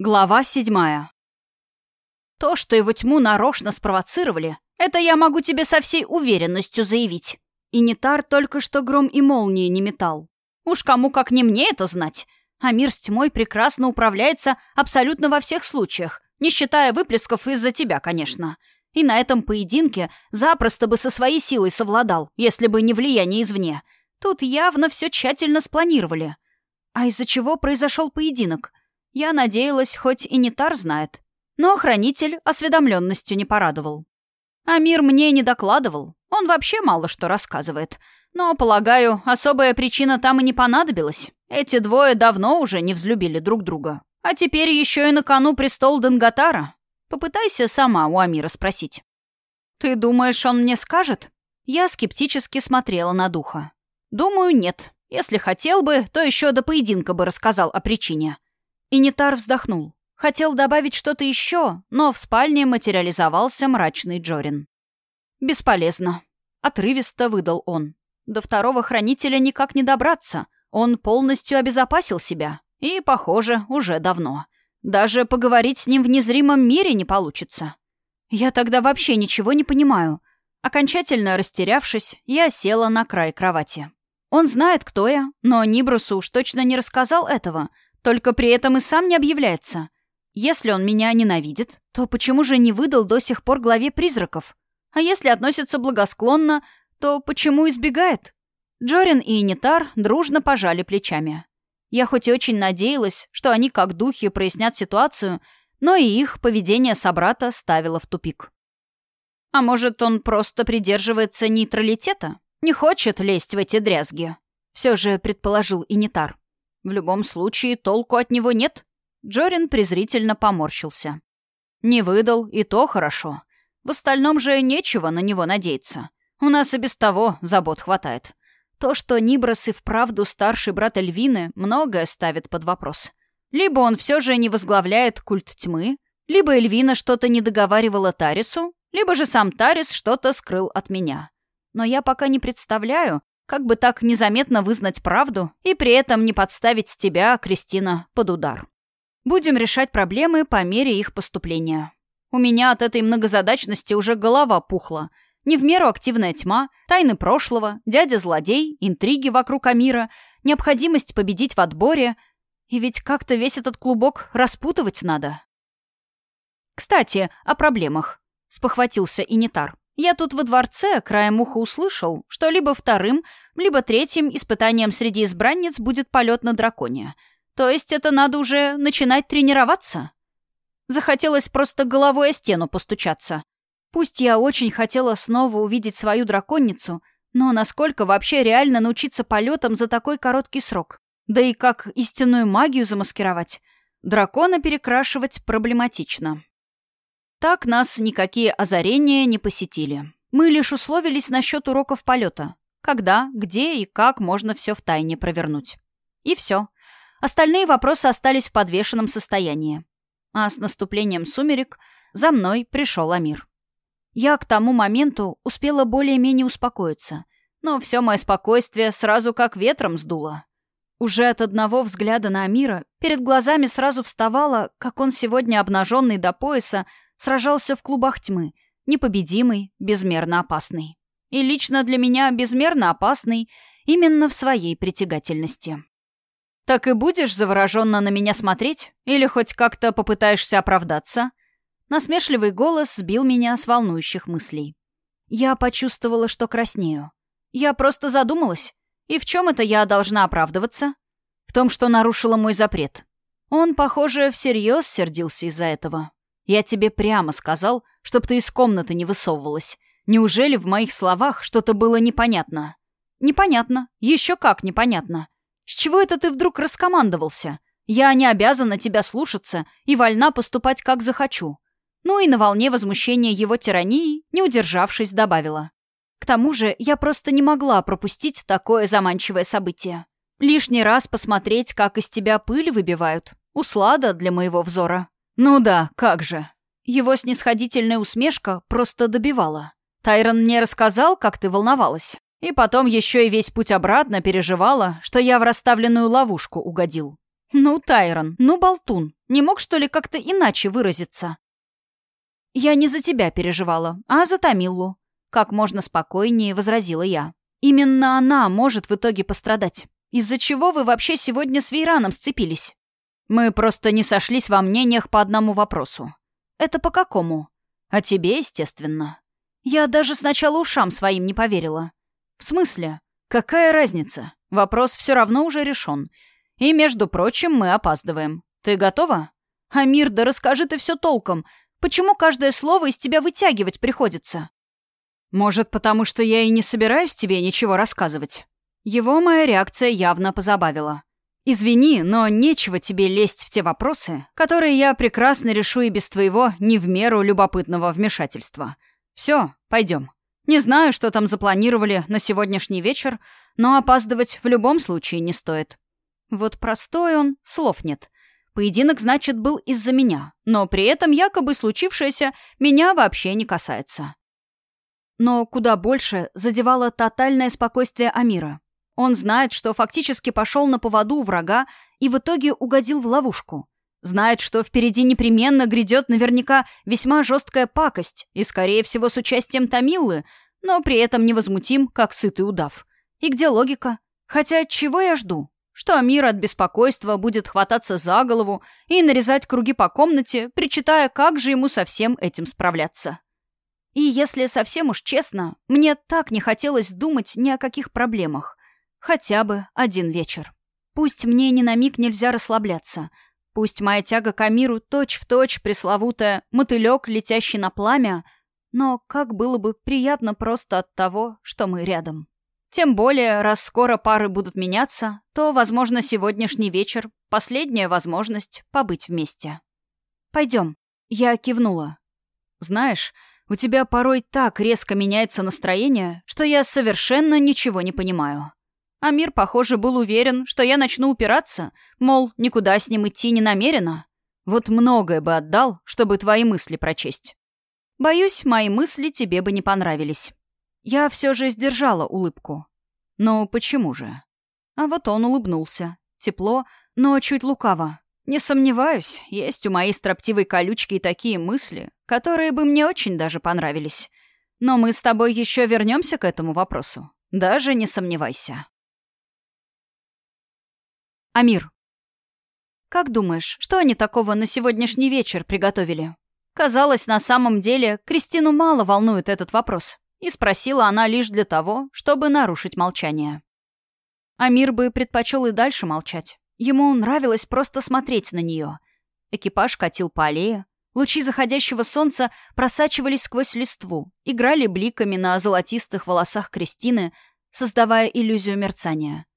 Глава седьмая. То, что его тьму нарочно спровоцировали, это я могу тебе со всей уверенностью заявить. И Нитар только что гром и молнии не метал. Уж кому как не мне это знать. А мир с тьмой прекрасно управляется абсолютно во всех случаях, не считая выплесков из-за тебя, конечно. И на этом поединке запросто бы со своей силой совладал, если бы не влияние извне. Тут явно все тщательно спланировали. А из-за чего произошел поединок? Я надеялась, хоть и не Тар знает. Но хранитель осведомленностью не порадовал. Амир мне не докладывал. Он вообще мало что рассказывает. Но, полагаю, особая причина там и не понадобилась. Эти двое давно уже не взлюбили друг друга. А теперь еще и на кону престол Данготара. Попытайся сама у Амира спросить. «Ты думаешь, он мне скажет?» Я скептически смотрела на духа. «Думаю, нет. Если хотел бы, то еще до поединка бы рассказал о причине. Инитар вздохнул. Хотел добавить что-то еще, но в спальне материализовался мрачный Джорин. «Бесполезно», — отрывисто выдал он. «До второго хранителя никак не добраться. Он полностью обезопасил себя. И, похоже, уже давно. Даже поговорить с ним в незримом мире не получится. Я тогда вообще ничего не понимаю». Окончательно растерявшись, я села на край кровати. Он знает, кто я, но Нибрусу уж точно не рассказал этого — только при этом и сам не объявляется. Если он меня ненавидит, то почему же не выдал до сих пор главе призраков? А если относится благосклонно, то почему избегает? Джорин и Инитар дружно пожали плечами. Я хоть и очень надеялась, что они как духи прояснят ситуацию, но и их поведение собрата ставило в тупик. А может, он просто придерживается нейтралитета? Не хочет лезть в эти дрязги? Все же предположил Инитар. В любом случае, толку от него нет. Джорин презрительно поморщился. Не выдал, и то хорошо. В остальном же нечего на него надеяться. У нас и без того забот хватает. То, что Ниброс и вправду старший брат Эльвины, многое ставит под вопрос. Либо он все же не возглавляет культ тьмы, либо Эльвина что-то не договаривала Тарису, либо же сам Тарис что-то скрыл от меня. Но я пока не представляю, как бы так незаметно вызнать правду и при этом не подставить тебя, Кристина, под удар. Будем решать проблемы по мере их поступления. У меня от этой многозадачности уже голова пухла. Не в меру активная тьма, тайны прошлого, дядя-злодей, интриги вокруг Амира, необходимость победить в отборе. И ведь как-то весь этот клубок распутывать надо. Кстати, о проблемах. Спохватился Инитар. Я тут во дворце краем уха услышал, что либо вторым, либо третьим испытанием среди избранниц будет полет на драконе. То есть это надо уже начинать тренироваться? Захотелось просто головой о стену постучаться. Пусть я очень хотела снова увидеть свою драконницу, но насколько вообще реально научиться полетам за такой короткий срок? Да и как истинную магию замаскировать? Дракона перекрашивать проблематично. Так нас никакие озарения не посетили. Мы лишь условились насчет уроков полета. Когда, где и как можно все в тайне провернуть. И все. Остальные вопросы остались в подвешенном состоянии. А с наступлением сумерек за мной пришел Амир. Я к тому моменту успела более-менее успокоиться, но все мое спокойствие сразу как ветром сдуло. Уже от одного взгляда на Амира перед глазами сразу вставало, как он сегодня обнаженный до пояса сражался в клубах тьмы, непобедимый, безмерно опасный. И лично для меня безмерно опасный именно в своей притягательности. «Так и будешь завороженно на меня смотреть? Или хоть как-то попытаешься оправдаться?» Насмешливый голос сбил меня с волнующих мыслей. Я почувствовала, что краснею. Я просто задумалась. И в чем это я должна оправдываться? В том, что нарушила мой запрет. Он, похоже, всерьез сердился из-за этого. Я тебе прямо сказал, чтоб ты из комнаты не высовывалась. Неужели в моих словах что-то было непонятно? Непонятно. Еще как непонятно. С чего это ты вдруг раскомандовался? Я не обязана тебя слушаться и вольна поступать, как захочу. Ну и на волне возмущения его тирании, не удержавшись, добавила. К тому же я просто не могла пропустить такое заманчивое событие. Лишний раз посмотреть, как из тебя пыль выбивают. Услада для моего взора. «Ну да, как же». Его снисходительная усмешка просто добивала. «Тайрон мне рассказал, как ты волновалась. И потом еще и весь путь обратно переживала, что я в расставленную ловушку угодил. Ну, Тайрон, ну, болтун. Не мог, что ли, как-то иначе выразиться? Я не за тебя переживала, а за Тамиллу. Как можно спокойнее возразила я. Именно она может в итоге пострадать. Из-за чего вы вообще сегодня с Вейраном сцепились? Мы просто не сошлись во мнениях по одному вопросу. Это по какому? А тебе, естественно. Я даже сначала ушам своим не поверила. В смысле? Какая разница? Вопрос все равно уже решен. И, между прочим, мы опаздываем. Ты готова? Амир, да расскажи ты все толком. Почему каждое слово из тебя вытягивать приходится? Может, потому что я и не собираюсь тебе ничего рассказывать? Его моя реакция явно позабавила. Извини, но нечего тебе лезть в те вопросы, которые я прекрасно решу и без твоего не в меру любопытного вмешательства. Все, пойдем. Не знаю, что там запланировали на сегодняшний вечер, но опаздывать в любом случае не стоит. Вот простой он, слов нет. Поединок, значит, был из-за меня, но при этом якобы случившееся меня вообще не касается. Но куда больше задевало тотальное спокойствие Амира. Он знает, что фактически пошел на поводу у врага и в итоге угодил в ловушку. Знает, что впереди непременно грядет наверняка весьма жесткая пакость, и, скорее всего, с участием Тамиллы, но при этом невозмутим, как сытый удав. И где логика? Хотя чего я жду? Что Амир от беспокойства будет хвататься за голову и нарезать круги по комнате, причитая, как же ему со всем этим справляться. И если совсем уж честно, мне так не хотелось думать ни о каких проблемах. Хотя бы один вечер. Пусть мне ни на миг нельзя расслабляться. Пусть моя тяга к Амиру точь-в-точь пресловутая мотылек, летящий на пламя, но как было бы приятно просто от того, что мы рядом. Тем более, раз скоро пары будут меняться, то, возможно, сегодняшний вечер — последняя возможность побыть вместе. «Пойдем». Я кивнула. «Знаешь, у тебя порой так резко меняется настроение, что я совершенно ничего не понимаю». Амир, похоже, был уверен, что я начну упираться, мол, никуда с ним идти не намерена. Вот многое бы отдал, чтобы твои мысли прочесть. Боюсь, мои мысли тебе бы не понравились. Я все же сдержала улыбку. Ну, почему же? А вот он улыбнулся. Тепло, но чуть лукаво. Не сомневаюсь, есть у моей строптивой колючки и такие мысли, которые бы мне очень даже понравились. Но мы с тобой еще вернемся к этому вопросу. Даже не сомневайся. Амир. Как думаешь, что они такого на сегодняшний вечер приготовили? Казалось, на самом деле, Кристину мало волнует этот вопрос. И спросила она лишь для того, чтобы нарушить молчание. Амир бы предпочел и дальше молчать. Ему нравилось просто смотреть на нее. Экипаж катил по аллее. Лучи заходящего солнца просачивались сквозь листву, играли бликами на золотистых волосах Кристины, создавая иллюзию мерцания.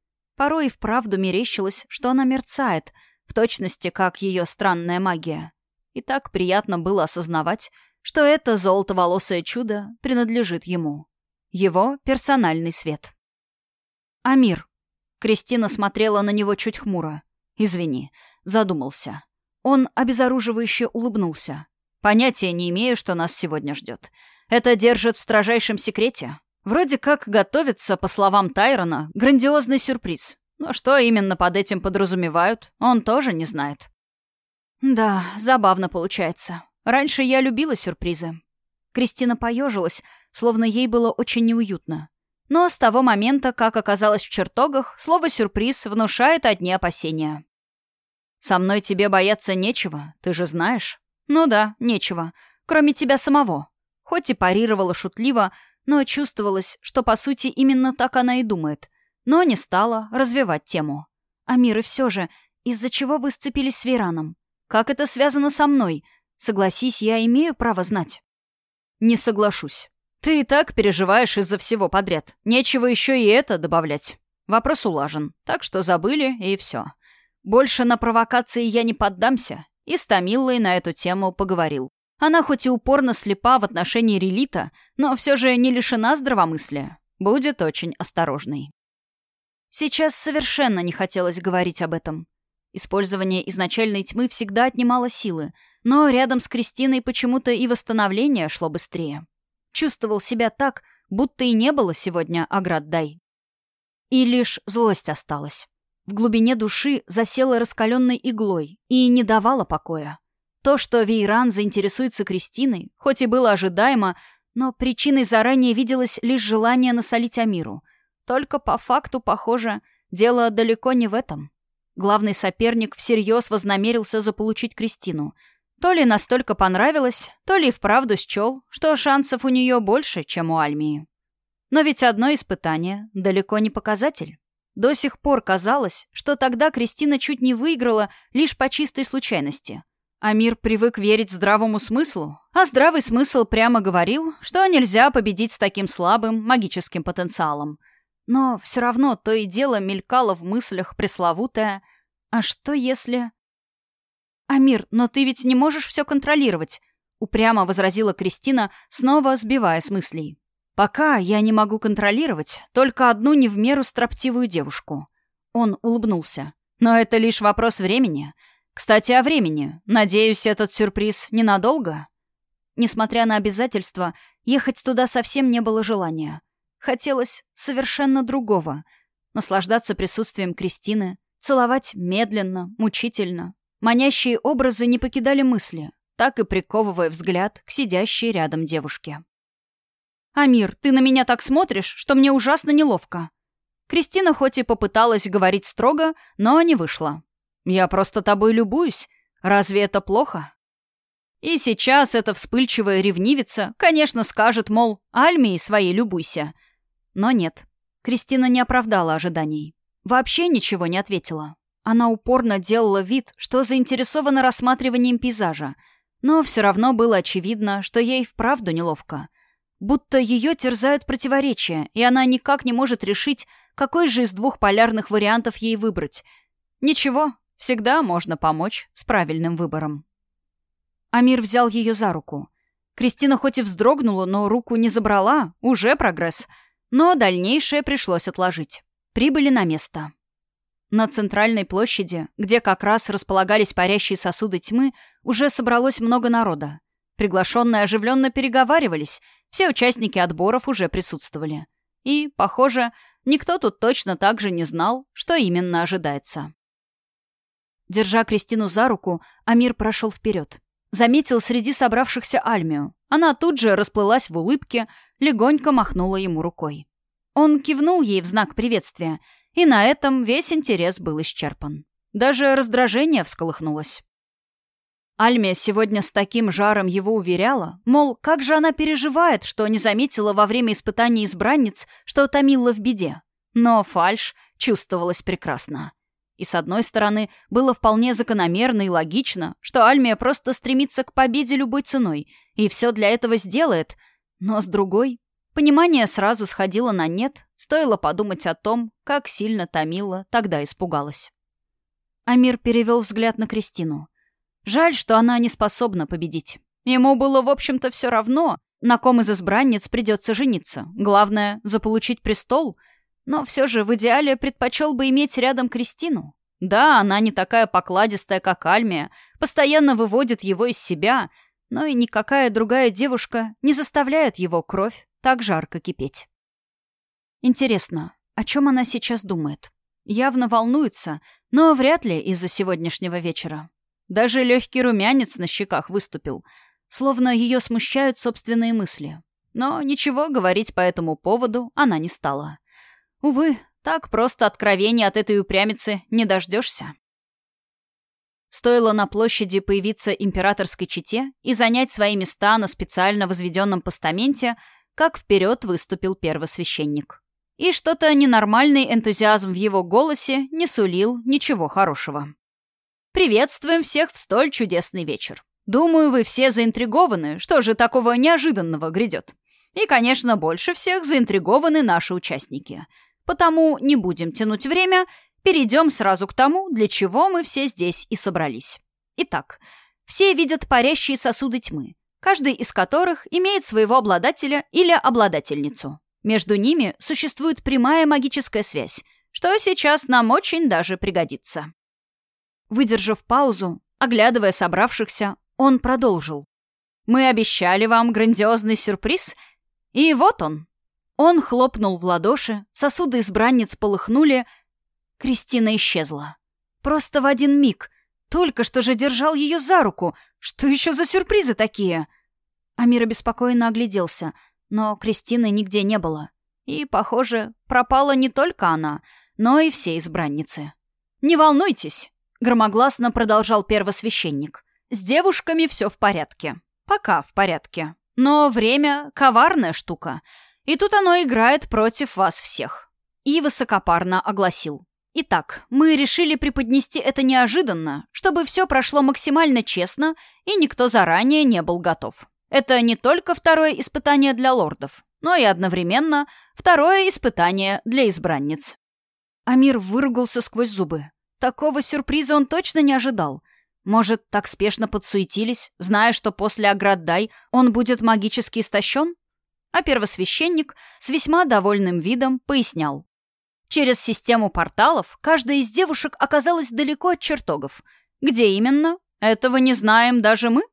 Порой и вправду мерещилось, что она мерцает, в точности, как ее странная магия. И так приятно было осознавать, что это золотоволосое чудо принадлежит ему. Его персональный свет. «Амир». Кристина смотрела на него чуть хмуро. «Извини, задумался». Он обезоруживающе улыбнулся. «Понятия не имею, что нас сегодня ждет. Это держит в строжайшем секрете. Вроде как готовится, по словам Тайрона, грандиозный сюрприз. Но что именно под этим подразумевают, он тоже не знает. Да, забавно получается. Раньше я любила сюрпризы. Кристина поежилась, словно ей было очень неуютно. Но с того момента, как оказалась в чертогах, слово «сюрприз» внушает одни опасения. «Со мной тебе бояться нечего, ты же знаешь?» «Ну да, нечего. Кроме тебя самого». Хоть и парировала шутливо, но чувствовалось, что по сути именно так она и думает. Но не стала развивать тему. «Амир, и все же, из-за чего вы сцепились с Вейраном? Как это связано со мной? Согласись, я имею право знать». «Не соглашусь. Ты и так переживаешь из-за всего подряд. Нечего еще и это добавлять. Вопрос улажен, так что забыли, и все. Больше на провокации я не поддамся, и с Томилой на эту тему поговорил. Она хоть и упорно слепа в отношении релита, но все же не лишена здравомыслия. Будет очень осторожной. Сейчас совершенно не хотелось говорить об этом. Использование изначальной тьмы всегда отнимало силы, но рядом с Кристиной почему-то и восстановление шло быстрее. Чувствовал себя так, будто и не было сегодня Аград Дай. И лишь злость осталась. в глубине души засела раскаленной иглой и не давала покоя. То, что Вейран заинтересуется Кристиной, хоть и было ожидаемо, но причиной заранее виделось лишь желание насолить Амиру. Только по факту, похоже, дело далеко не в этом. Главный соперник всерьез вознамерился заполучить Кристину. То ли настолько понравилось, то ли вправду счел, что шансов у нее больше, чем у Альмии. Но ведь одно испытание далеко не показатель. До сих пор казалось, что тогда Кристина чуть не выиграла лишь по чистой случайности. Амир привык верить здравому смыслу, а здравый смысл прямо говорил, что нельзя победить с таким слабым магическим потенциалом. Но все равно то и дело мелькало в мыслях пресловутое «А что если...» «Амир, но ты ведь не можешь все контролировать», — упрямо возразила Кристина, снова сбивая с мыслей. «Пока я не могу контролировать только одну не в меру строптивую девушку». Он улыбнулся. «Но это лишь вопрос времени. Кстати, о времени. Надеюсь, этот сюрприз ненадолго?» Несмотря на обязательства, ехать туда совсем не было желания. Хотелось совершенно другого. Наслаждаться присутствием Кристины, целовать медленно, мучительно, Манящие образы не покидали мысли, так и приковывая взгляд к сидящей рядом девушке. «Амир, ты на меня так смотришь, что мне ужасно неловко». Кристина хоть и попыталась говорить строго, но не вышла. «Я просто тобой любуюсь. Разве это плохо?» И сейчас эта вспыльчивая ревнивица, конечно, скажет, мол, Альмии своей любуйся. Но нет, Кристина не оправдала ожиданий. Вообще ничего не ответила. Она упорно делала вид, что заинтересована рассматриванием пейзажа, но все равно было очевидно, что ей вправду неловко. Будто ее терзают противоречия, и она никак не может решить, какой же из двух полярных вариантов ей выбрать. Ничего, всегда можно помочь с правильным выбором. Амир взял ее за руку. Кристина хоть и вздрогнула, но руку не забрала, уже прогресс. Но дальнейшее пришлось отложить. Прибыли на место. На центральной площади, где как раз располагались парящие сосуды тьмы, уже собралось много народа. Приглашенные оживленно переговаривались, все участники отборов уже присутствовали. И, похоже, никто тут точно так же не знал, что именно ожидается. Держа Кристину за руку, Амир прошел вперед. Заметил среди собравшихся Альмию. Она тут же расплылась в улыбке, легонько махнула ему рукой. Он кивнул ей в знак приветствия — и на этом весь интерес был исчерпан. Даже раздражение всколыхнулось. Альмия сегодня с таким жаром его уверяла, мол, как же она переживает, что не заметила во время испытаний избранниц, что томила в беде. Но фальш чувствовалась прекрасно. И с одной стороны, было вполне закономерно и логично, что Альмия просто стремится к победе любой ценой и все для этого сделает, но с другой, Понимание сразу сходило на нет, стоило подумать о том, как сильно Томила тогда испугалась. Амир перевел взгляд на Кристину. Жаль, что она не способна победить. Ему было, в общем-то, все равно, на ком из избранниц придется жениться. Главное — заполучить престол. Но все же в идеале предпочел бы иметь рядом Кристину. Да, она не такая покладистая, как Альмия, постоянно выводит его из себя, но и никакая другая девушка не заставляет его кровь так жарко кипеть. Интересно, о чем она сейчас думает? Явно волнуется, но вряд ли из-за сегодняшнего вечера. Даже легкий румянец на щеках выступил, словно ее смущают собственные мысли. Но ничего говорить по этому поводу она не стала. Увы, так просто откровения от этой упрямицы не дождешься. Стоило на площади появиться императорской чете и занять свои места на специально возведенном постаменте, как вперед выступил первосвященник. И что-то ненормальный энтузиазм в его голосе не сулил ничего хорошего. «Приветствуем всех в столь чудесный вечер. Думаю, вы все заинтригованы, что же такого неожиданного грядет. И, конечно, больше всех заинтригованы наши участники. Потому не будем тянуть время, перейдем сразу к тому, для чего мы все здесь и собрались. Итак, все видят парящие сосуды тьмы, каждый из которых имеет своего обладателя или обладательницу. Между ними существует прямая магическая связь, что сейчас нам очень даже пригодится. Выдержав паузу, оглядывая собравшихся, он продолжил. «Мы обещали вам грандиозный сюрприз, и вот он». Он хлопнул в ладоши, сосуды избранниц полыхнули. Кристина исчезла. Просто в один миг. Только что же держал ее за руку. Что еще за сюрпризы такие? Амир обеспокоенно огляделся, но Кристины нигде не было. И, похоже, пропала не только она, но и все избранницы. «Не волнуйтесь», — громогласно продолжал первосвященник. «С девушками все в порядке. Пока в порядке. Но время — коварная штука. И тут оно играет против вас всех». И высокопарно огласил. Итак, мы решили преподнести это неожиданно, чтобы все прошло максимально честно, и никто заранее не был готов. Это не только второе испытание для лордов, но и одновременно второе испытание для избранниц. Амир выругался сквозь зубы. Такого сюрприза он точно не ожидал. Может, так спешно подсуетились, зная, что после Аграддай он будет магически истощен? А первосвященник с весьма довольным видом пояснял. Через систему порталов каждая из девушек оказалась далеко от чертогов. Где именно? Этого не знаем даже мы.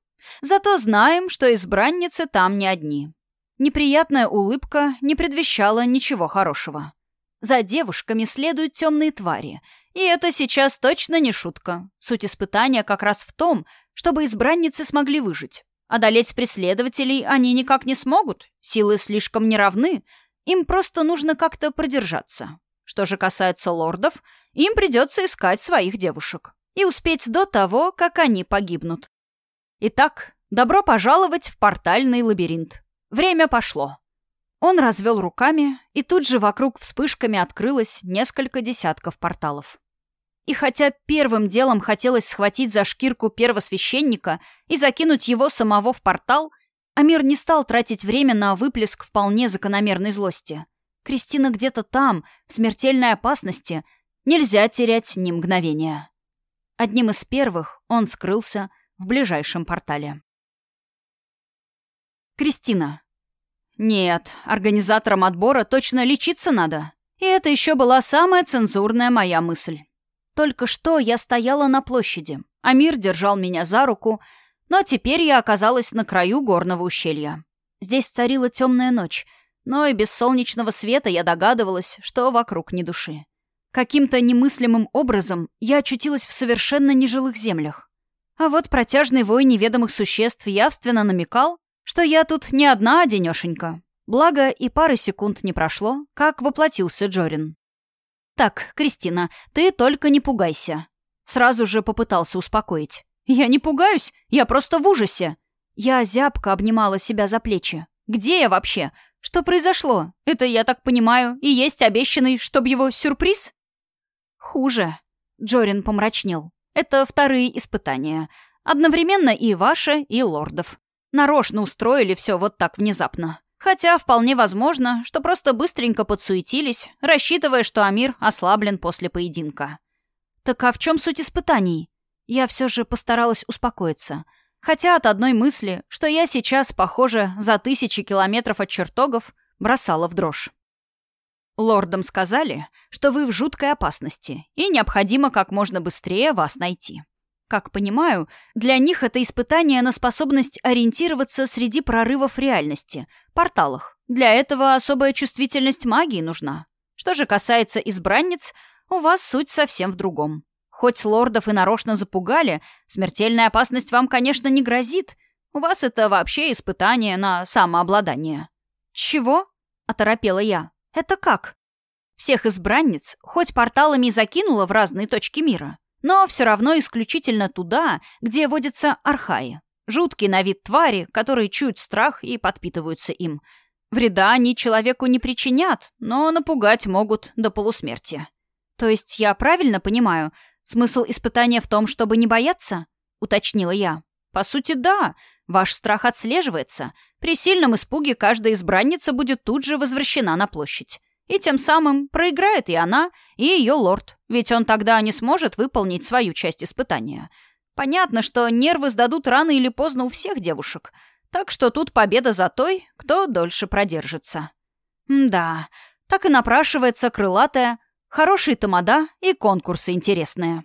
Зато знаем, что избранницы там не одни. Неприятная улыбка не предвещала ничего хорошего. За девушками следуют темные твари. И это сейчас точно не шутка. Суть испытания как раз в том, чтобы избранницы смогли выжить. Одолеть преследователей они никак не смогут. Силы слишком неравны. Им просто нужно как-то продержаться. Что же касается лордов, им придется искать своих девушек. И успеть до того, как они погибнут. Итак, добро пожаловать в портальный лабиринт. Время пошло. Он развел руками, и тут же вокруг вспышками открылось несколько десятков порталов. И хотя первым делом хотелось схватить за шкирку первосвященника и закинуть его самого в портал, Амир не стал тратить время на выплеск вполне закономерной злости — Кристина где-то там, в смертельной опасности. Нельзя терять ни мгновения. Одним из первых он скрылся в ближайшем портале. Кристина. Нет, организаторам отбора точно лечиться надо. И это еще была самая цензурная моя мысль. Только что я стояла на площади. Амир держал меня за руку, но теперь я оказалась на краю горного ущелья. Здесь царила темная ночь — но и без солнечного света я догадывалась, что вокруг ни души. Каким-то немыслимым образом я очутилась в совершенно нежилых землях. А вот протяжный вой неведомых существ явственно намекал, что я тут не одна одинешенька. Благо, и пары секунд не прошло, как воплотился Джорин. «Так, Кристина, ты только не пугайся». Сразу же попытался успокоить. «Я не пугаюсь, я просто в ужасе». Я зябко обнимала себя за плечи. «Где я вообще? Что произошло? Это, я так понимаю, и есть обещанный, чтоб его сюрприз? Хуже. Джорин помрачнел. Это вторые испытания. Одновременно и ваше, и лордов. Нарочно устроили все вот так внезапно. Хотя вполне возможно, что просто быстренько подсуетились, рассчитывая, что Амир ослаблен после поединка. Так а в чем суть испытаний? Я все же постаралась успокоиться — Хотя от одной мысли, что я сейчас, похоже, за тысячи километров от чертогов, бросала в дрожь. Лордам сказали, что вы в жуткой опасности, и необходимо как можно быстрее вас найти. Как понимаю, для них это испытание на способность ориентироваться среди прорывов реальности, порталах. Для этого особая чувствительность магии нужна. Что же касается избранниц, у вас суть совсем в другом. Хоть лордов и нарочно запугали, смертельная опасность вам, конечно, не грозит. У вас это вообще испытание на самообладание». «Чего?» — оторопела я. «Это как?» Всех избранниц хоть порталами закинула в разные точки мира, но все равно исключительно туда, где водятся архаи. Жуткие на вид твари, которые чуют страх и подпитываются им. Вреда они человеку не причинят, но напугать могут до полусмерти. То есть я правильно понимаю, «Смысл испытания в том, чтобы не бояться?» — уточнила я. «По сути, да. Ваш страх отслеживается. При сильном испуге каждая избранница будет тут же возвращена на площадь. И тем самым проиграет и она, и ее лорд, ведь он тогда не сможет выполнить свою часть испытания. Понятно, что нервы сдадут рано или поздно у всех девушек, так что тут победа за той, кто дольше продержится. Да, так и напрашивается крылатая Хорошие тамада и конкурсы интересные.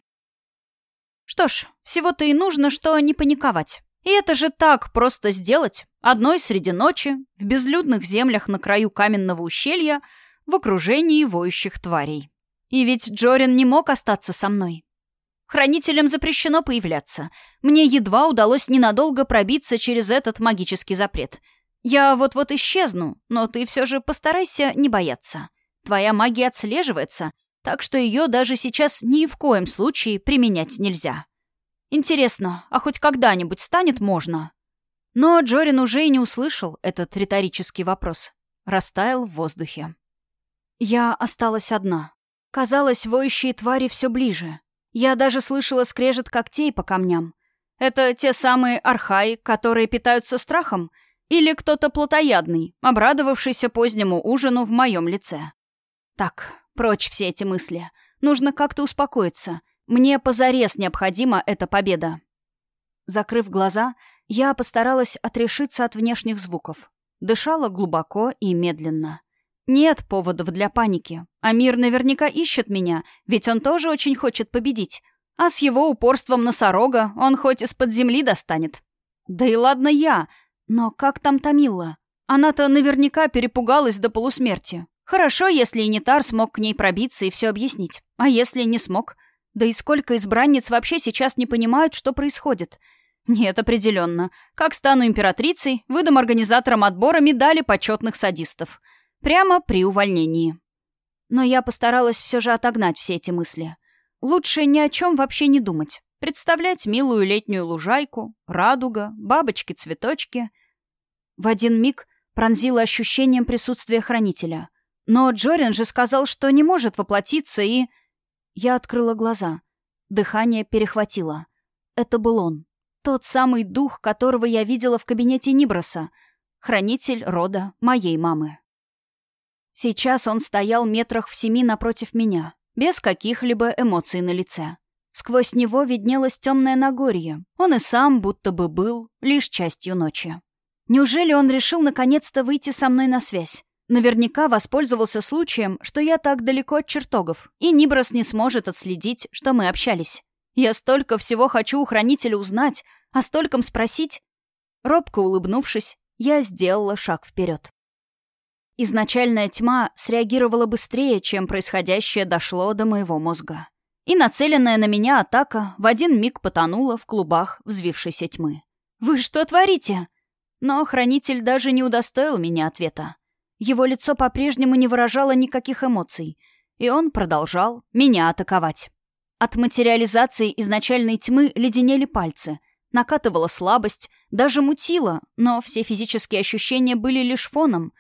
Что ж, всего-то и нужно, что не паниковать. И это же так просто сделать. Одной среди ночи, в безлюдных землях на краю каменного ущелья, в окружении воющих тварей. И ведь Джорин не мог остаться со мной. Хранителям запрещено появляться. Мне едва удалось ненадолго пробиться через этот магический запрет. Я вот-вот исчезну, но ты все же постарайся не бояться. Твоя магия отслеживается, так что ее даже сейчас ни в коем случае применять нельзя. Интересно, а хоть когда-нибудь станет можно? Но Джорин уже и не услышал этот риторический вопрос. Растаял в воздухе. Я осталась одна. Казалось, воющие твари все ближе. Я даже слышала скрежет когтей по камням. Это те самые архаи, которые питаются страхом? Или кто-то плотоядный, обрадовавшийся позднему ужину в моем лице? Так, прочь все эти мысли. Нужно как-то успокоиться. Мне позарез необходима эта победа. Закрыв глаза, я постаралась отрешиться от внешних звуков. Дышала глубоко и медленно. Нет поводов для паники. Амир наверняка ищет меня, ведь он тоже очень хочет победить. А с его упорством носорога он хоть из-под земли достанет. Да и ладно я, но как там Тамила? Она-то наверняка перепугалась до полусмерти. Хорошо, если Инитар смог к ней пробиться и все объяснить. А если не смог? Да и сколько избранниц вообще сейчас не понимают, что происходит? Нет, определенно. Как стану императрицей, выдам организаторам отбора медали почетных садистов. Прямо при увольнении. Но я постаралась все же отогнать все эти мысли. Лучше ни о чем вообще не думать. Представлять милую летнюю лужайку, радуга, бабочки-цветочки. В один миг пронзило ощущением присутствия хранителя. Но Джорин же сказал, что не может воплотиться, и... Я открыла глаза. Дыхание перехватило. Это был он. Тот самый дух, которого я видела в кабинете Ниброса. Хранитель рода моей мамы. Сейчас он стоял метрах в семи напротив меня, без каких-либо эмоций на лице. Сквозь него виднелось темное Нагорье. Он и сам будто бы был лишь частью ночи. Неужели он решил наконец-то выйти со мной на связь? Наверняка воспользовался случаем, что я так далеко от чертогов, и Ниброс не сможет отследить, что мы общались. Я столько всего хочу у хранителя узнать, а стольком спросить. Робко улыбнувшись, я сделала шаг вперед. Изначальная тьма среагировала быстрее, чем происходящее дошло до моего мозга. И нацеленная на меня атака в один миг потонула в клубах взвившейся тьмы. «Вы что творите?» Но хранитель даже не удостоил меня ответа. Его лицо по-прежнему не выражало никаких эмоций, и он продолжал меня атаковать. От материализации изначальной тьмы леденели пальцы, накатывала слабость, даже мутила, но все физические ощущения были лишь фоном.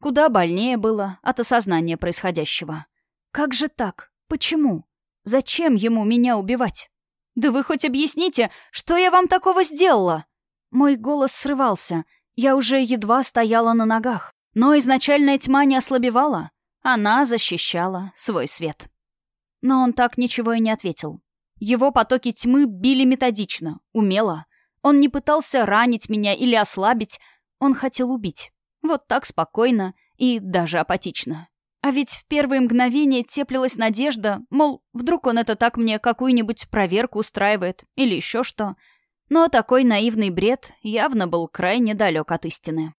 Куда больнее было от осознания происходящего. Как же так? Почему? Зачем ему меня убивать? Да вы хоть объясните, что я вам такого сделала? Мой голос срывался. Я уже едва стояла на ногах. Но изначальная тьма не ослабевала. Она защищала свой свет. Но он так ничего и не ответил. Его потоки тьмы били методично, умело. Он не пытался ранить меня или ослабить, он хотел убить. Вот так спокойно и даже апатично. А ведь в первые мгновения теплилась надежда, мол, вдруг он это так мне какую-нибудь проверку устраивает или еще что. Но такой наивный бред явно был крайне далек от истины.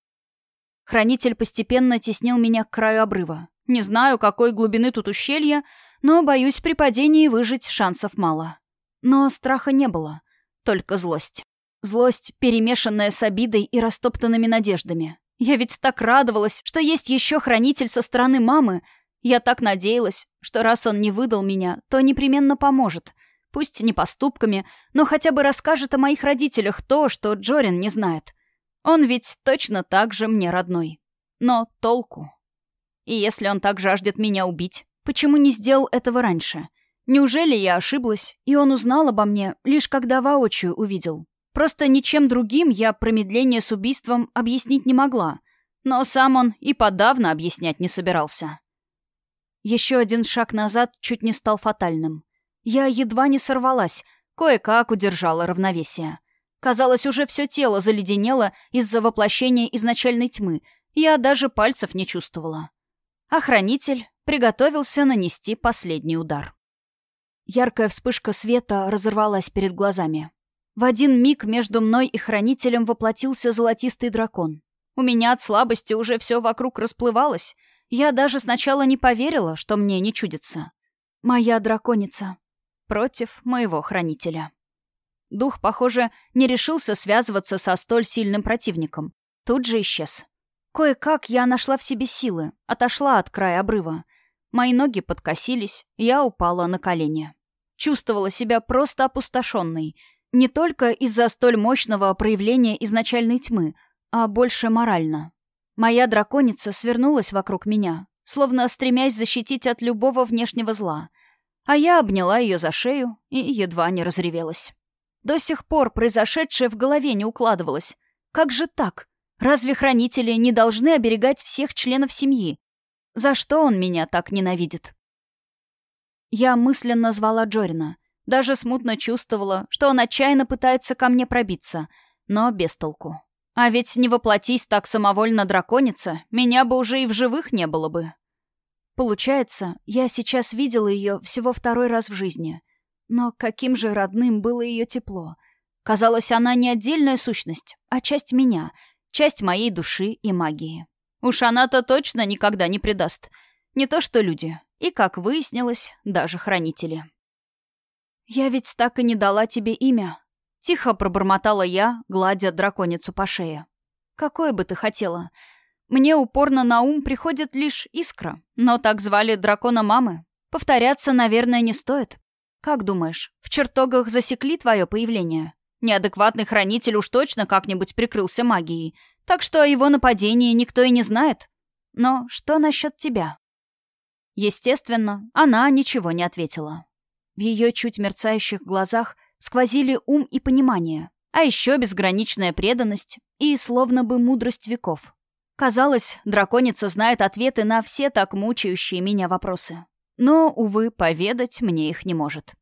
Хранитель постепенно теснил меня к краю обрыва. Не знаю, какой глубины тут ущелье, но, боюсь, при падении выжить шансов мало. Но страха не было, только злость. Злость, перемешанная с обидой и растоптанными надеждами. Я ведь так радовалась, что есть еще хранитель со стороны мамы. Я так надеялась, что раз он не выдал меня, то непременно поможет. Пусть не поступками, но хотя бы расскажет о моих родителях то, что Джорин не знает. Он ведь точно так же мне родной. Но толку? И если он так жаждет меня убить, почему не сделал этого раньше? Неужели я ошиблась, и он узнал обо мне, лишь когда воочию увидел? Просто ничем другим я промедление с убийством объяснить не могла. Но сам он и подавно объяснять не собирался. Еще один шаг назад чуть не стал фатальным. Я едва не сорвалась, кое-как удержала равновесие. Казалось, уже все тело заледенело из-за воплощения изначальной тьмы. Я даже пальцев не чувствовала. Охранитель приготовился нанести последний удар. Яркая вспышка света разорвалась перед глазами. В один миг между мной и хранителем воплотился золотистый дракон. У меня от слабости уже все вокруг расплывалось. Я даже сначала не поверила, что мне не чудится. Моя драконица. Против моего хранителя. Дух, похоже, не решился связываться со столь сильным противником. Тут же исчез. Кое-как я нашла в себе силы, отошла от края обрыва. Мои ноги подкосились, я упала на колени. Чувствовала себя просто опустошенной. Не только из-за столь мощного проявления изначальной тьмы, а больше морально. Моя драконица свернулась вокруг меня, словно стремясь защитить от любого внешнего зла. А я обняла ее за шею и едва не разревелась. До сих пор произошедшее в голове не укладывалось. Как же так? Разве хранители не должны оберегать всех членов семьи? За что он меня так ненавидит? Я мысленно звала Джорина. Даже смутно чувствовала, что он отчаянно пытается ко мне пробиться, но без толку. А ведь не воплотись так самовольно драконица, меня бы уже и в живых не было бы. Получается, я сейчас видела ее всего второй раз в жизни. Но каким же родным было ее тепло. Казалось, она не отдельная сущность, а часть меня — часть моей души и магии. Уж она-то точно никогда не предаст. Не то что люди. И, как выяснилось, даже хранители. «Я ведь так и не дала тебе имя», — тихо пробормотала я, гладя драконицу по шее. «Какое бы ты хотела? Мне упорно на ум приходит лишь искра, но так звали дракона мамы. Повторяться, наверное, не стоит. Как думаешь, в чертогах засекли твое появление?» Неадекватный хранитель уж точно как-нибудь прикрылся магией, так что о его нападении никто и не знает. Но что насчет тебя? Естественно, она ничего не ответила. В ее чуть мерцающих глазах сквозили ум и понимание, а еще безграничная преданность и словно бы мудрость веков. Казалось, драконица знает ответы на все так мучающие меня вопросы. Но, увы, поведать мне их не может.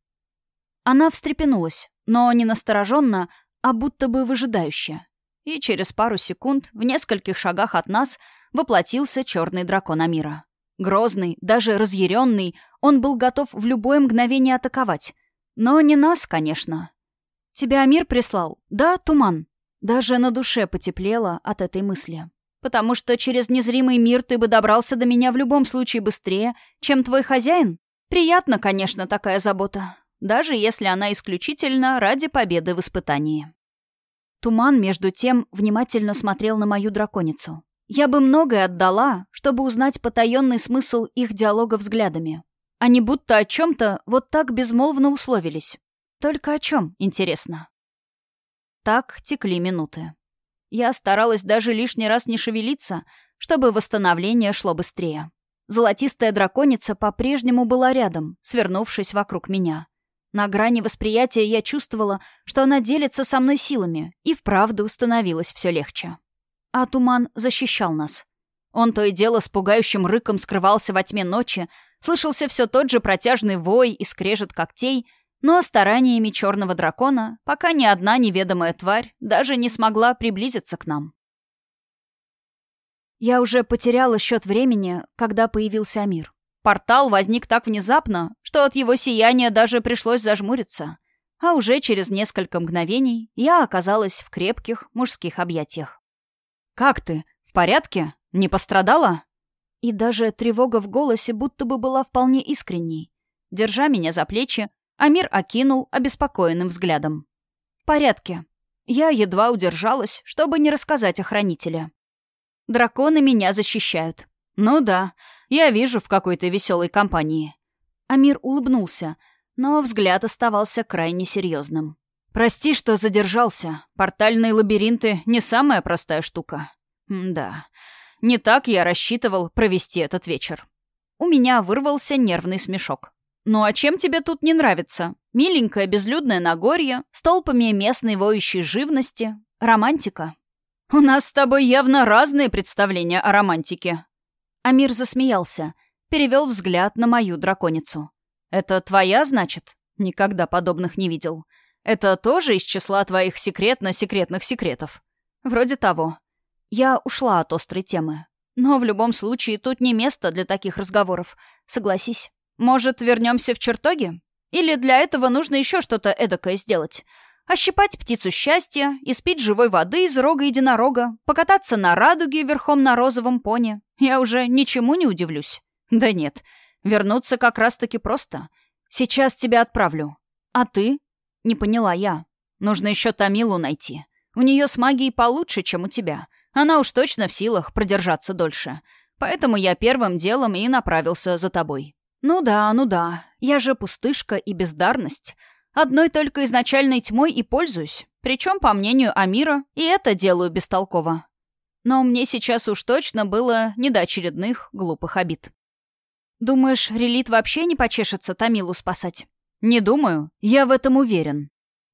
Она встрепенулась, но не настороженно, а будто бы выжидающе. И через пару секунд в нескольких шагах от нас воплотился черный дракон Амира. Грозный, даже разъяренный, он был готов в любое мгновение атаковать. Но не нас, конечно. «Тебя Амир прислал?» «Да, туман». Даже на душе потеплело от этой мысли. «Потому что через незримый мир ты бы добрался до меня в любом случае быстрее, чем твой хозяин? Приятно, конечно, такая забота даже если она исключительно ради победы в испытании. Туман, между тем, внимательно смотрел на мою драконицу. Я бы многое отдала, чтобы узнать потаенный смысл их диалога взглядами. Они будто о чем-то вот так безмолвно условились. Только о чем, интересно. Так текли минуты. Я старалась даже лишний раз не шевелиться, чтобы восстановление шло быстрее. Золотистая драконица по-прежнему была рядом, свернувшись вокруг меня. На грани восприятия я чувствовала, что она делится со мной силами, и вправду становилось все легче. А туман защищал нас. Он то и дело с пугающим рыком скрывался во тьме ночи, слышался все тот же протяжный вой и скрежет когтей, но стараниями черного дракона пока ни одна неведомая тварь даже не смогла приблизиться к нам. Я уже потеряла счет времени, когда появился Амир. Портал возник так внезапно, что от его сияния даже пришлось зажмуриться. А уже через несколько мгновений я оказалась в крепких мужских объятиях. «Как ты? В порядке? Не пострадала?» И даже тревога в голосе будто бы была вполне искренней. Держа меня за плечи, Амир окинул обеспокоенным взглядом. «В порядке». Я едва удержалась, чтобы не рассказать о хранителе. «Драконы меня защищают». «Ну да, я вижу в какой-то веселой компании». Амир улыбнулся, но взгляд оставался крайне серьезным. «Прости, что задержался. Портальные лабиринты — не самая простая штука». «Да, не так я рассчитывал провести этот вечер». У меня вырвался нервный смешок. «Ну а чем тебе тут не нравится? Миленькое безлюдное Нагорье, с толпами местной воющей живности, романтика». «У нас с тобой явно разные представления о романтике», Амир засмеялся, перевел взгляд на мою драконицу. «Это твоя, значит? Никогда подобных не видел. Это тоже из числа твоих секретно-секретных секретов?» «Вроде того. Я ушла от острой темы. Но в любом случае тут не место для таких разговоров. Согласись. Может, вернемся в чертоги? Или для этого нужно еще что-то эдакое сделать? Ощипать птицу счастья, испить живой воды из рога единорога, покататься на радуге верхом на розовом пони. Я уже ничему не удивлюсь. Да нет, Вернуться как раз-таки просто. Сейчас тебя отправлю. А ты? Не поняла я. Нужно еще Тамилу найти. У нее с магией получше, чем у тебя. Она уж точно в силах продержаться дольше. Поэтому я первым делом и направился за тобой. Ну да, ну да. Я же пустышка и бездарность. Одной только изначальной тьмой и пользуюсь. Причем, по мнению Амира, и это делаю бестолково. Но мне сейчас уж точно было не до очередных глупых обид. Думаешь, Релит вообще не почешется Тамилу спасать? Не думаю, я в этом уверен.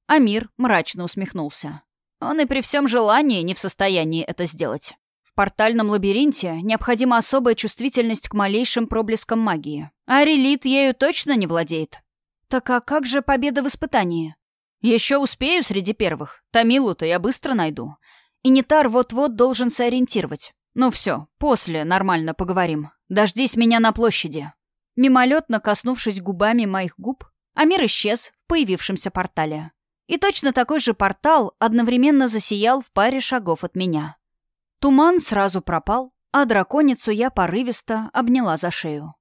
Амир мрачно усмехнулся. Он и при всем желании не в состоянии это сделать. В портальном лабиринте необходима особая чувствительность к малейшим проблескам магии. А релит ею точно не владеет. Так а как же победа в испытании? Еще успею среди первых. Тамилу-то я быстро найду. И Нитар вот-вот должен сориентировать. Ну все, после нормально поговорим. Дождись меня на площади. Мимолетно коснувшись губами моих губ, Амир исчез в появившемся портале. И точно такой же портал одновременно засиял в паре шагов от меня. Туман сразу пропал, а драконицу я порывисто обняла за шею.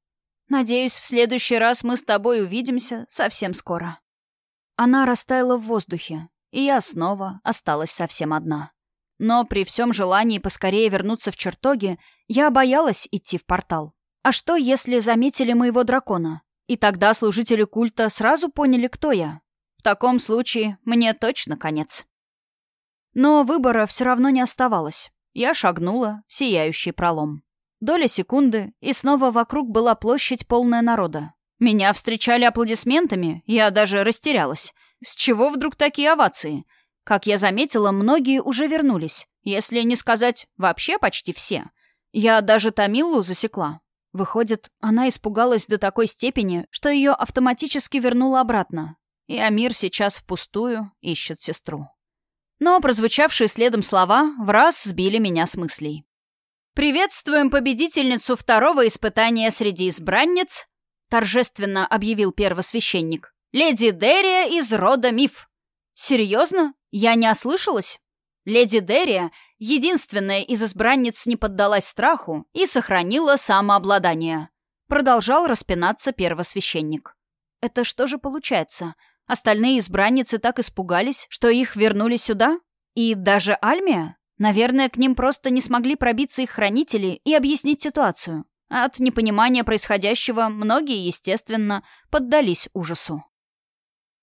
«Надеюсь, в следующий раз мы с тобой увидимся совсем скоро». Она растаяла в воздухе, и я снова осталась совсем одна. Но при всем желании поскорее вернуться в чертоги, я боялась идти в портал. А что, если заметили моего дракона? И тогда служители культа сразу поняли, кто я. В таком случае мне точно конец. Но выбора все равно не оставалось. Я шагнула в сияющий пролом. Доля секунды, и снова вокруг была площадь полная народа. Меня встречали аплодисментами, я даже растерялась. С чего вдруг такие овации? Как я заметила, многие уже вернулись, если не сказать вообще почти все. Я даже Тамилу засекла. Выходит, она испугалась до такой степени, что ее автоматически вернула обратно. И Амир сейчас впустую ищет сестру. Но прозвучавшие следом слова в раз сбили меня с мыслей. «Приветствуем победительницу второго испытания среди избранниц», торжественно объявил первосвященник. «Леди Дерия из рода Миф». «Серьезно? Я не ослышалась?» Леди Дерия, единственная из избранниц, не поддалась страху и сохранила самообладание. Продолжал распинаться первосвященник. «Это что же получается?» Остальные избранницы так испугались, что их вернули сюда? И даже Альмия? Наверное, к ним просто не смогли пробиться их хранители и объяснить ситуацию. От непонимания происходящего многие, естественно, поддались ужасу.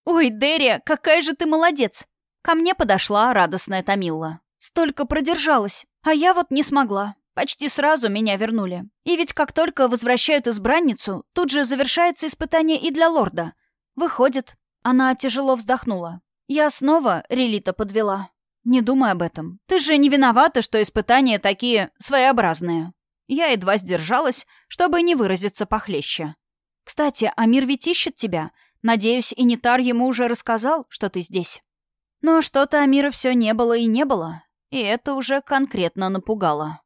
«Ой, Дерия, какая же ты молодец!» Ко мне подошла радостная Томилла. «Столько продержалась, а я вот не смогла. Почти сразу меня вернули. И ведь как только возвращают избранницу, тут же завершается испытание и для лорда. Выходит, она тяжело вздохнула. «Я снова Релита подвела. Не думай об этом. Ты же не виновата, что испытания такие своеобразные». Я едва сдержалась, чтобы не выразиться похлеще. «Кстати, Амир ведь ищет тебя. Надеюсь, Инитар ему уже рассказал, что ты здесь». Но что-то Амира все не было и не было, и это уже конкретно напугало.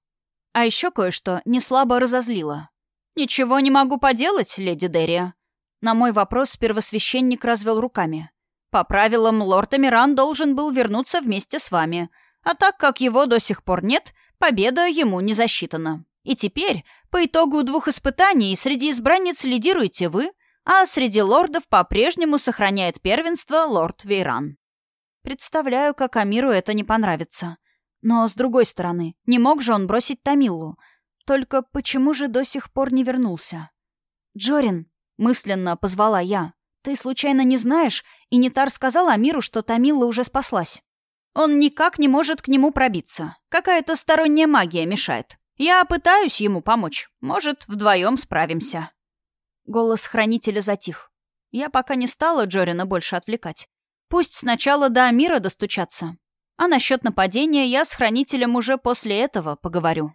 А еще кое-что неслабо разозлило. «Ничего не могу поделать, леди Дерия. На мой вопрос первосвященник развел руками. «По правилам, лорд Амиран должен был вернуться вместе с вами. А так как его до сих пор нет, победа ему не засчитана. И теперь, по итогу двух испытаний, среди избранниц лидируете вы, а среди лордов по-прежнему сохраняет первенство лорд Вейран. Представляю, как Амиру это не понравится. Но, с другой стороны, не мог же он бросить Тамилу. Только почему же до сих пор не вернулся? «Джорин», Мысленно позвала я. «Ты случайно не знаешь?» И Нитар сказал Амиру, что Тамила уже спаслась. «Он никак не может к нему пробиться. Какая-то сторонняя магия мешает. Я пытаюсь ему помочь. Может, вдвоем справимся». Голос хранителя затих. Я пока не стала Джорина больше отвлекать. Пусть сначала до Амира достучаться. А насчет нападения я с хранителем уже после этого поговорю.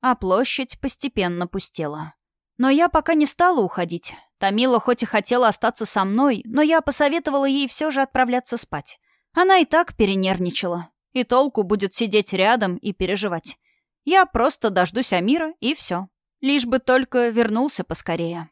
А площадь постепенно пустела. Но я пока не стала уходить. Тамила хоть и хотела остаться со мной, но я посоветовала ей все же отправляться спать. Она и так перенервничала. И толку будет сидеть рядом и переживать. Я просто дождусь Амира, и все. Лишь бы только вернулся поскорее.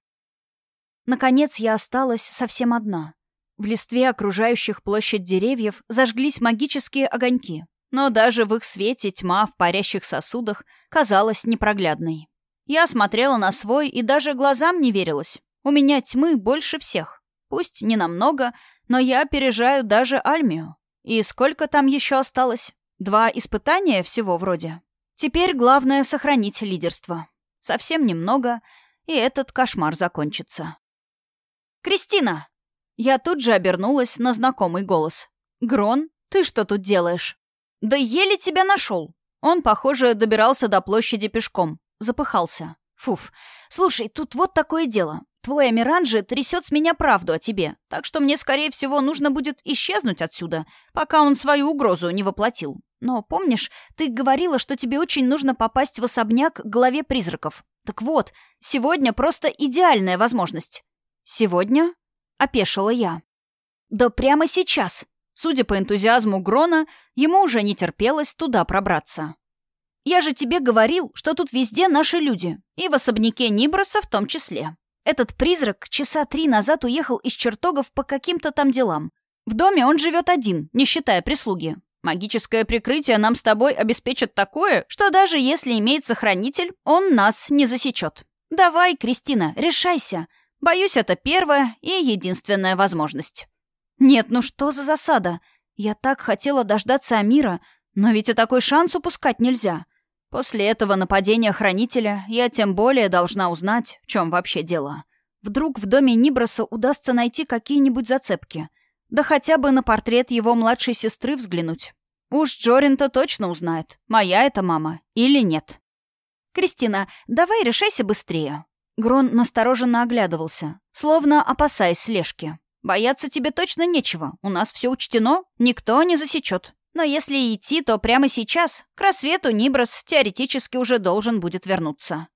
Наконец я осталась совсем одна. В листве окружающих площадь деревьев зажглись магические огоньки, но даже в их свете тьма в парящих сосудах казалась непроглядной. Я смотрела на свой и даже глазам не верилась. У меня тьмы больше всех. Пусть не намного, но я опережаю даже Альмию. И сколько там еще осталось? Два испытания всего вроде. Теперь главное — сохранить лидерство. Совсем немного, и этот кошмар закончится. «Кристина!» Я тут же обернулась на знакомый голос. «Грон, ты что тут делаешь?» «Да еле тебя нашел!» Он, похоже, добирался до площади пешком. Запыхался. «Фуф. Слушай, тут вот такое дело. Твой Амиранджи трясет с меня правду о тебе, так что мне, скорее всего, нужно будет исчезнуть отсюда, пока он свою угрозу не воплотил. Но помнишь, ты говорила, что тебе очень нужно попасть в особняк к главе призраков. Так вот, сегодня просто идеальная возможность. Сегодня? Опешила я. Да прямо сейчас. Судя по энтузиазму Грона, ему уже не терпелось туда пробраться. Я же тебе говорил, что тут везде наши люди, и в особняке Ниброса в том числе. Этот призрак часа три назад уехал из чертогов по каким-то там делам. В доме он живет один, не считая прислуги. Магическое прикрытие нам с тобой обеспечит такое, что даже если имеется хранитель, он нас не засечет. Давай, Кристина, решайся. Боюсь, это первая и единственная возможность. Нет, ну что за засада? Я так хотела дождаться Амира, но ведь и такой шанс упускать нельзя. После этого нападения хранителя я тем более должна узнать, в чем вообще дело. Вдруг в доме Ниброса удастся найти какие-нибудь зацепки. Да хотя бы на портрет его младшей сестры взглянуть. Уж Джорин-то точно узнает, моя это мама или нет. «Кристина, давай решайся быстрее». Грон настороженно оглядывался, словно опасаясь слежки. «Бояться тебе точно нечего. У нас все учтено, никто не засечет. Но если идти, то прямо сейчас, к рассвету Ниброс теоретически уже должен будет вернуться.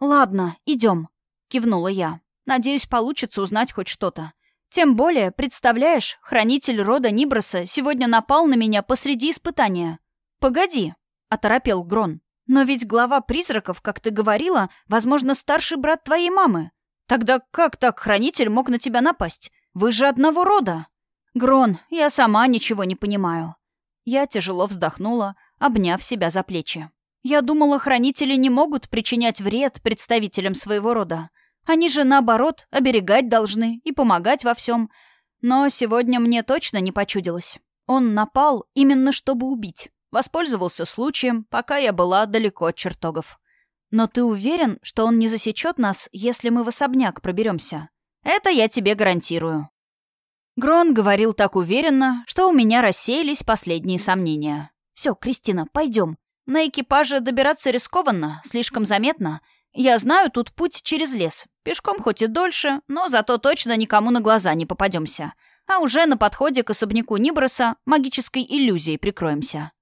«Ладно, идем», — кивнула я. «Надеюсь, получится узнать хоть что-то. Тем более, представляешь, хранитель рода Ниброса сегодня напал на меня посреди испытания». «Погоди», — оторопел Грон. «Но ведь глава призраков, как ты говорила, возможно, старший брат твоей мамы. Тогда как так хранитель мог на тебя напасть? Вы же одного рода». «Грон, я сама ничего не понимаю». Я тяжело вздохнула, обняв себя за плечи. Я думала, хранители не могут причинять вред представителям своего рода. Они же, наоборот, оберегать должны и помогать во всем. Но сегодня мне точно не почудилось. Он напал именно чтобы убить. Воспользовался случаем, пока я была далеко от чертогов. Но ты уверен, что он не засечет нас, если мы в особняк проберемся? Это я тебе гарантирую. Грон говорил так уверенно, что у меня рассеялись последние сомнения. «Все, Кристина, пойдем. На экипаже добираться рискованно, слишком заметно. Я знаю тут путь через лес. Пешком хоть и дольше, но зато точно никому на глаза не попадемся. А уже на подходе к особняку Ниброса магической иллюзией прикроемся».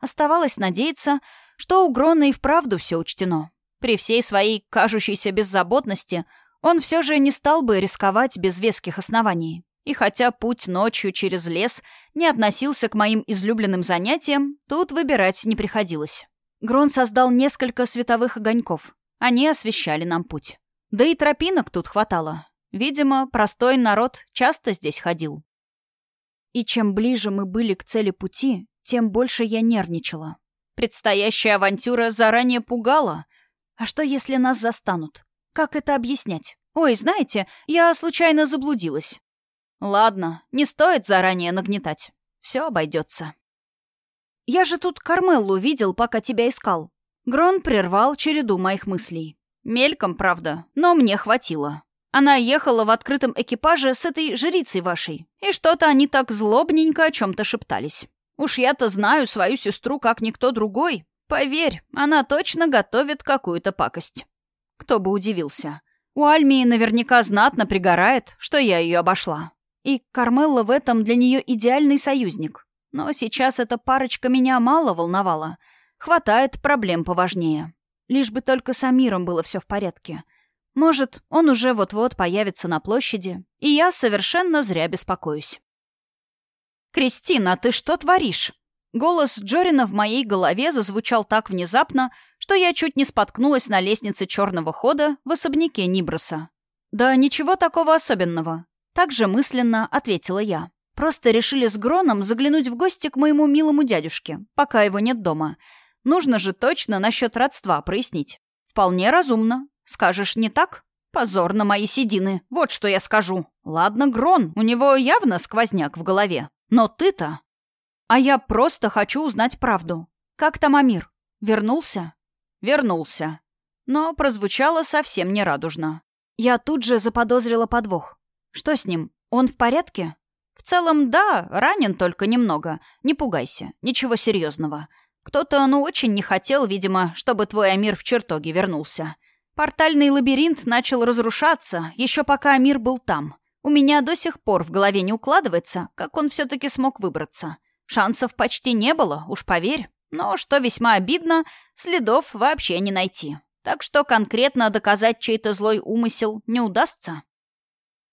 Оставалось надеяться, что у Грона и вправду все учтено. При всей своей кажущейся беззаботности он все же не стал бы рисковать без веских оснований. И хотя путь ночью через лес не относился к моим излюбленным занятиям, тут выбирать не приходилось. Грон создал несколько световых огоньков. Они освещали нам путь. Да и тропинок тут хватало. Видимо, простой народ часто здесь ходил. И чем ближе мы были к цели пути, тем больше я нервничала. Предстоящая авантюра заранее пугала. А что, если нас застанут? Как это объяснять? Ой, знаете, я случайно заблудилась. Ладно, не стоит заранее нагнетать. Все обойдется. Я же тут Кармеллу видел, пока тебя искал. Грон прервал череду моих мыслей. Мельком, правда, но мне хватило. Она ехала в открытом экипаже с этой жрицей вашей, и что-то они так злобненько о чем-то шептались. Уж я-то знаю свою сестру как никто другой. Поверь, она точно готовит какую-то пакость. Кто бы удивился. У Альмии наверняка знатно пригорает, что я ее обошла. И Кармелла в этом для нее идеальный союзник. Но сейчас эта парочка меня мало волновала. Хватает проблем поважнее. Лишь бы только с Амиром было все в порядке. Может, он уже вот-вот появится на площади, и я совершенно зря беспокоюсь. «Кристина, ты что творишь?» Голос Джорина в моей голове зазвучал так внезапно, что я чуть не споткнулась на лестнице черного хода в особняке Ниброса. «Да ничего такого особенного. Также мысленно ответила я. Просто решили с Гроном заглянуть в гости к моему милому дядюшке, пока его нет дома. Нужно же точно насчет родства прояснить. Вполне разумно. Скажешь, не так? Позор на мои седины. Вот что я скажу. Ладно, Грон, у него явно сквозняк в голове. Но ты-то... А я просто хочу узнать правду. Как там Амир? Вернулся? Вернулся. Но прозвучало совсем нерадужно. Я тут же заподозрила подвох. Что с ним? Он в порядке? В целом, да, ранен только немного. Не пугайся, ничего серьезного. Кто-то, ну, очень не хотел, видимо, чтобы твой Амир в чертоге вернулся. Портальный лабиринт начал разрушаться, еще пока Амир был там. У меня до сих пор в голове не укладывается, как он все-таки смог выбраться. Шансов почти не было, уж поверь. Но, что весьма обидно, следов вообще не найти. Так что конкретно доказать чей-то злой умысел не удастся.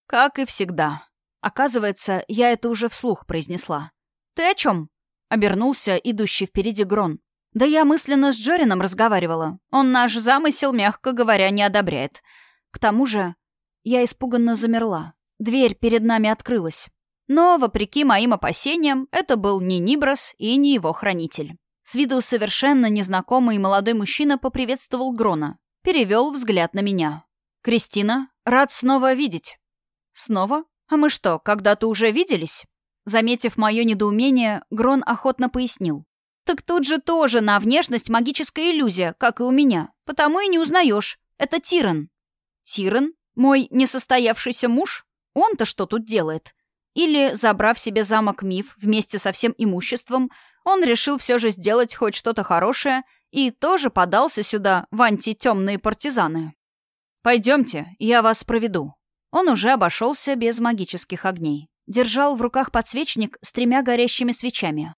Как и всегда. Оказывается, я это уже вслух произнесла. «Ты о чем?» — обернулся идущий впереди Грон. «Да я мысленно с Джорином разговаривала. Он наш замысел, мягко говоря, не одобряет. К тому же я испуганно замерла. Дверь перед нами открылась. Но, вопреки моим опасениям, это был не Ниброс и не его хранитель. С виду совершенно незнакомый молодой мужчина поприветствовал Грона. Перевел взгляд на меня. «Кристина, рад снова видеть». «Снова? А мы что, когда-то уже виделись?» Заметив мое недоумение, Грон охотно пояснил. «Так тут же тоже на внешность магическая иллюзия, как и у меня. Потому и не узнаешь. Это Тиран». «Тиран? Мой несостоявшийся муж? Он-то что тут делает?» Или, забрав себе замок Миф вместе со всем имуществом, он решил все же сделать хоть что-то хорошее и тоже подался сюда в антитемные партизаны. «Пойдемте, я вас проведу». Он уже обошелся без магических огней. Держал в руках подсвечник с тремя горящими свечами.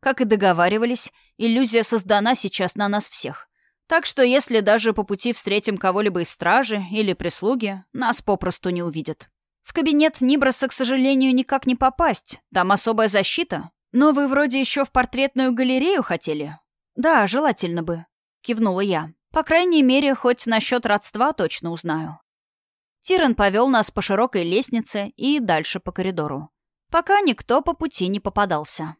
Как и договаривались, иллюзия создана сейчас на нас всех. Так что если даже по пути встретим кого-либо из стражи или прислуги, нас попросту не увидят. В кабинет Ниброса, к сожалению, никак не попасть. Там особая защита, «Но вы вроде еще в портретную галерею хотели?» «Да, желательно бы», — кивнула я. «По крайней мере, хоть насчет родства точно узнаю». Тиран повел нас по широкой лестнице и дальше по коридору. Пока никто по пути не попадался.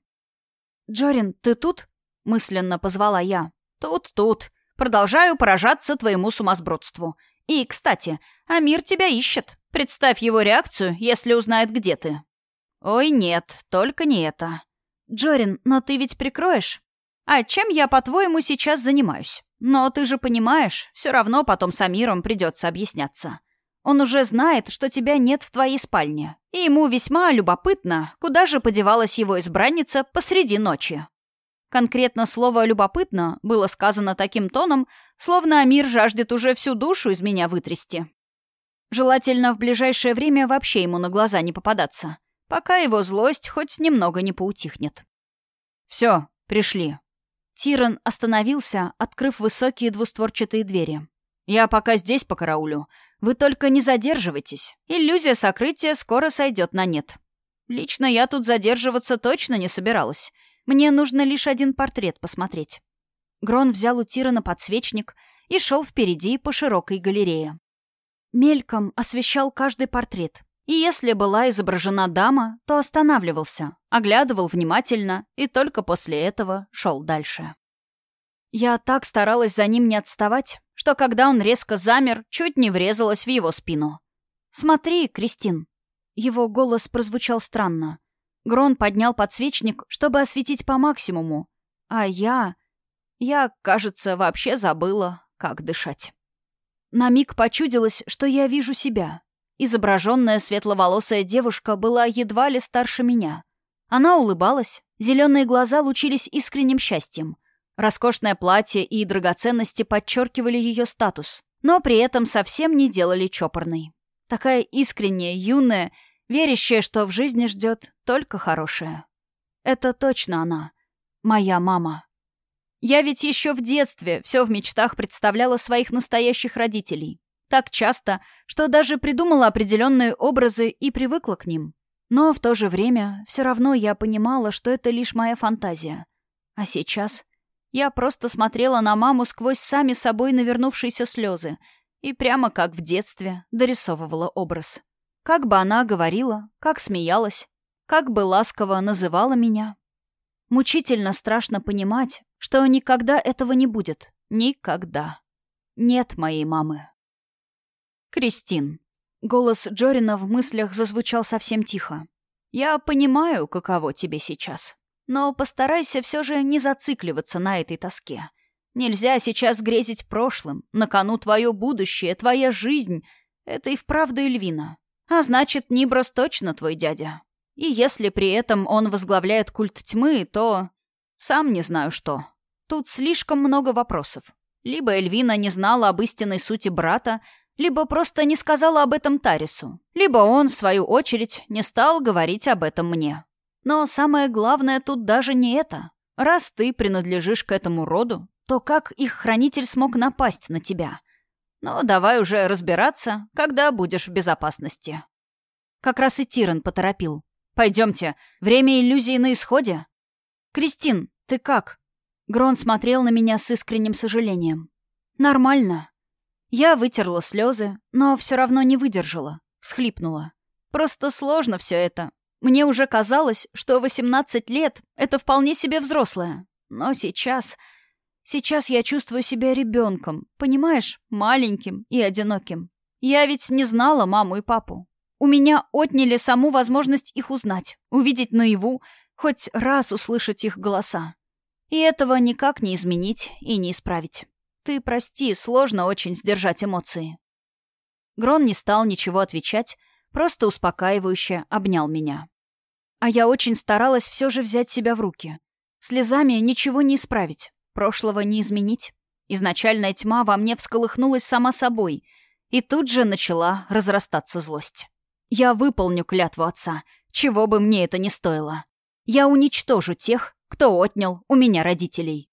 «Джорин, ты тут?» — мысленно позвала я. «Тут, тут. Продолжаю поражаться твоему сумасбродству. И, кстати, Амир тебя ищет. Представь его реакцию, если узнает, где ты». «Ой, нет, только не это. «Джорин, но ты ведь прикроешь?» «А чем я, по-твоему, сейчас занимаюсь? Но ты же понимаешь, все равно потом с Амиром придется объясняться. Он уже знает, что тебя нет в твоей спальне, и ему весьма любопытно, куда же подевалась его избранница посреди ночи». Конкретно слово «любопытно» было сказано таким тоном, словно Амир жаждет уже всю душу из меня вытрясти. Желательно в ближайшее время вообще ему на глаза не попадаться пока его злость хоть немного не поутихнет. «Все, пришли». Тиран остановился, открыв высокие двустворчатые двери. «Я пока здесь по караулю. Вы только не задерживайтесь. Иллюзия сокрытия скоро сойдет на нет. Лично я тут задерживаться точно не собиралась. Мне нужно лишь один портрет посмотреть». Грон взял у Тирана подсвечник и шел впереди по широкой галерее. Мельком освещал каждый портрет, и если была изображена дама, то останавливался, оглядывал внимательно и только после этого шел дальше. Я так старалась за ним не отставать, что когда он резко замер, чуть не врезалась в его спину. «Смотри, Кристин!» Его голос прозвучал странно. Грон поднял подсвечник, чтобы осветить по максимуму. А я... Я, кажется, вообще забыла, как дышать. На миг почудилось, что я вижу себя. Изображенная светловолосая девушка была едва ли старше меня. Она улыбалась, зеленые глаза лучились искренним счастьем. Роскошное платье и драгоценности подчеркивали ее статус, но при этом совсем не делали чопорной. Такая искренняя, юная, верящая, что в жизни ждет только хорошее. Это точно она. Моя мама. Я ведь еще в детстве все в мечтах представляла своих настоящих родителей. Так часто, что даже придумала определенные образы и привыкла к ним. Но в то же время все равно я понимала, что это лишь моя фантазия. А сейчас я просто смотрела на маму сквозь сами собой навернувшиеся слезы и прямо как в детстве дорисовывала образ. Как бы она говорила, как смеялась, как бы ласково называла меня. Мучительно страшно понимать, что никогда этого не будет. Никогда. нет моей мамы. Кристин. Голос Джорина в мыслях зазвучал совсем тихо. «Я понимаю, каково тебе сейчас. Но постарайся все же не зацикливаться на этой тоске. Нельзя сейчас грезить прошлым. На кону твое будущее, твоя жизнь. Это и вправду Эльвина. А значит, Ниброс точно твой дядя. И если при этом он возглавляет культ тьмы, то... Сам не знаю что. Тут слишком много вопросов. Либо Эльвина не знала об истинной сути брата, либо просто не сказала об этом Тарису, либо он, в свою очередь, не стал говорить об этом мне. Но самое главное тут даже не это. Раз ты принадлежишь к этому роду, то как их хранитель смог напасть на тебя? Ну, давай уже разбираться, когда будешь в безопасности. Как раз и Тиран поторопил. Пойдемте, время иллюзии на исходе. Кристин, ты как? Грон смотрел на меня с искренним сожалением. Нормально. Я вытерла слезы, но все равно не выдержала, всхлипнула. Просто сложно все это. Мне уже казалось, что 18 лет — это вполне себе взрослое. Но сейчас... Сейчас я чувствую себя ребенком, понимаешь, маленьким и одиноким. Я ведь не знала маму и папу. У меня отняли саму возможность их узнать, увидеть наяву, хоть раз услышать их голоса. И этого никак не изменить и не исправить. Ты прости, сложно очень сдержать эмоции. Грон не стал ничего отвечать, просто успокаивающе обнял меня. А я очень старалась все же взять себя в руки. Слезами ничего не исправить, прошлого не изменить. Изначальная тьма во мне всколыхнулась сама собой, и тут же начала разрастаться злость. Я выполню клятву отца, чего бы мне это ни стоило. Я уничтожу тех, кто отнял у меня родителей.